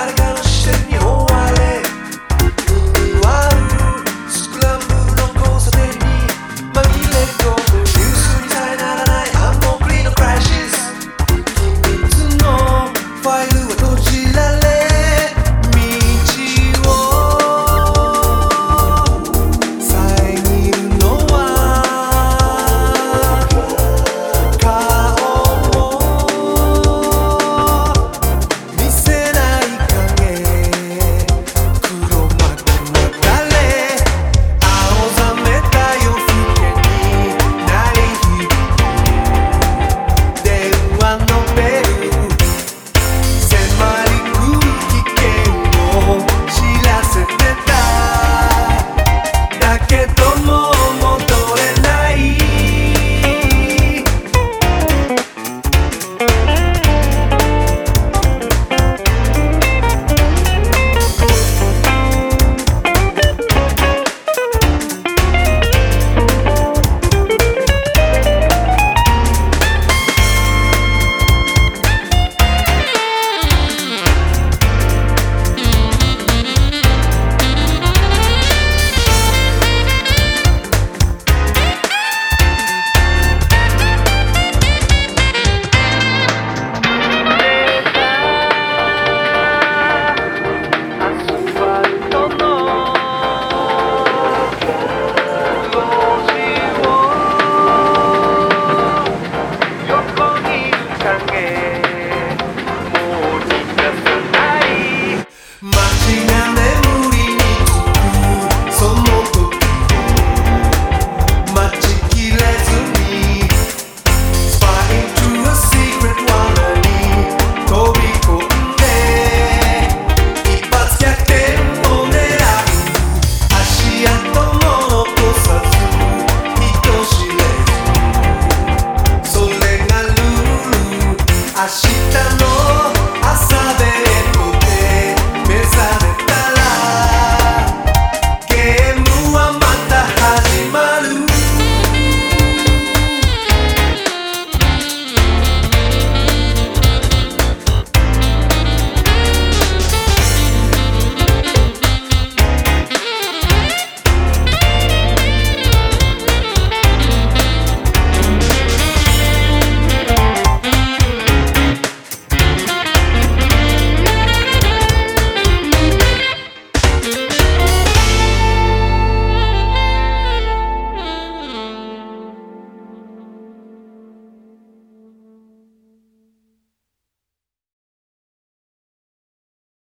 carga 明日の